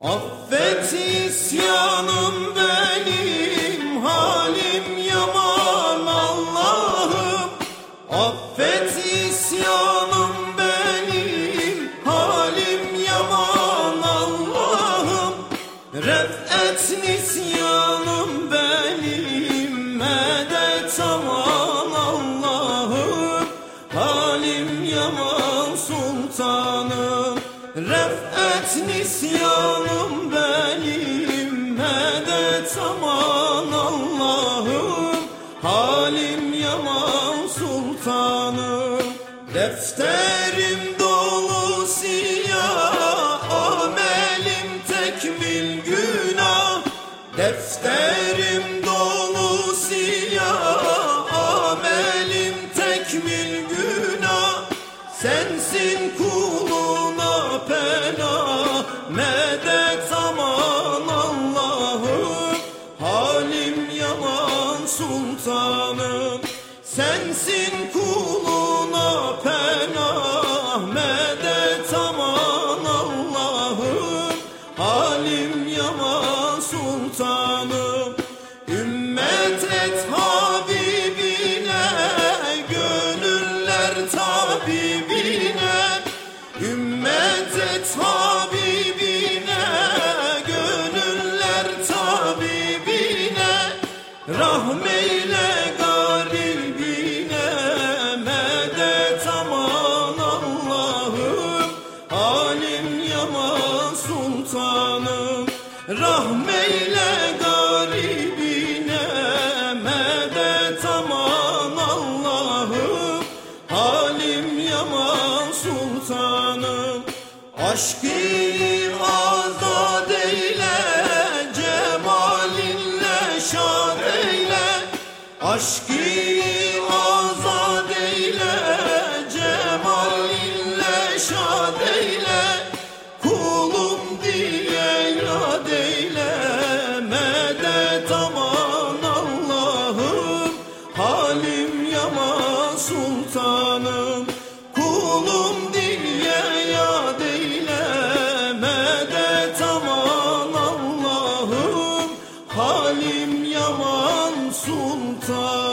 Affet isyanım benim halim yaman Allah'ım. Affet isyanım benim halim yaman Allah'ım. Ref'et nisyanım benim medet aman Allah'ım. Halim yaman sultanım Ref'et nisyanım Halim yaman sultanım Defterim dolu siyah Amelim tekmil günah. Defterim dolu siyah Amelim tekmil günah. Sensin kuluna pena Medet aman sultanım Sensin kuluna pena Medet aman Allah'ım. Halim yaman sultanım Ümmet et Rahmeyle garibine Medet aman Allah'ım Halim yaman sultanım. Rahmeyle garibine Medet aman Allah'ım Halim yaman sultanım. Azad Aşk sultan.